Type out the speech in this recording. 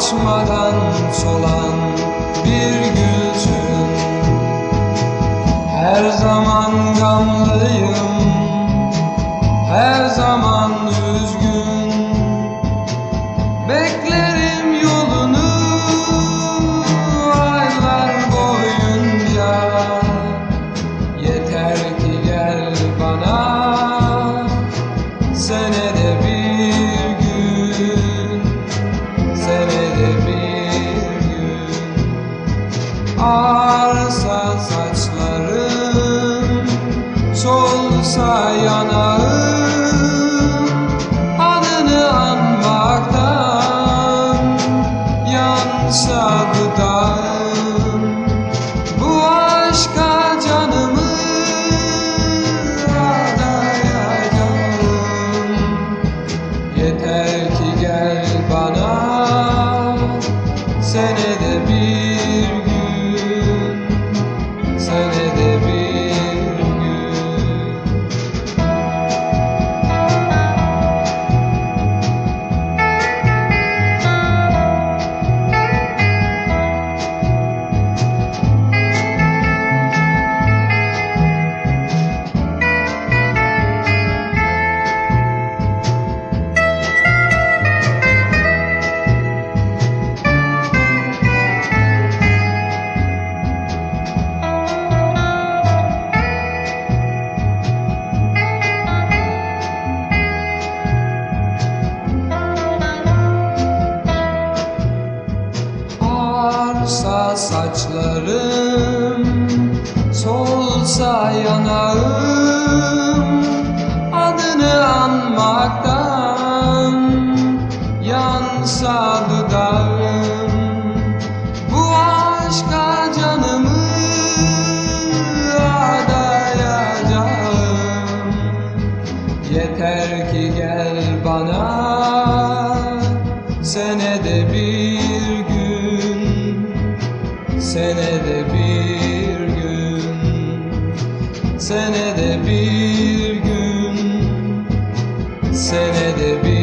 açmadan solan bir gülsün. Her zaman gamlıyım Her zaman üzgün Ağarsa saçlarım Solsa yanağım. Adını anmaktan Yansa dudağım Bu aşka canımı adayacağım Yeter ki gel bana Senede bir Saçlarım Solsa yanağım Adını anmaktan Yansa dudağım. Bu aşka canımı adayacağım. Yeter ki gel bana senede senede bir gün senede bir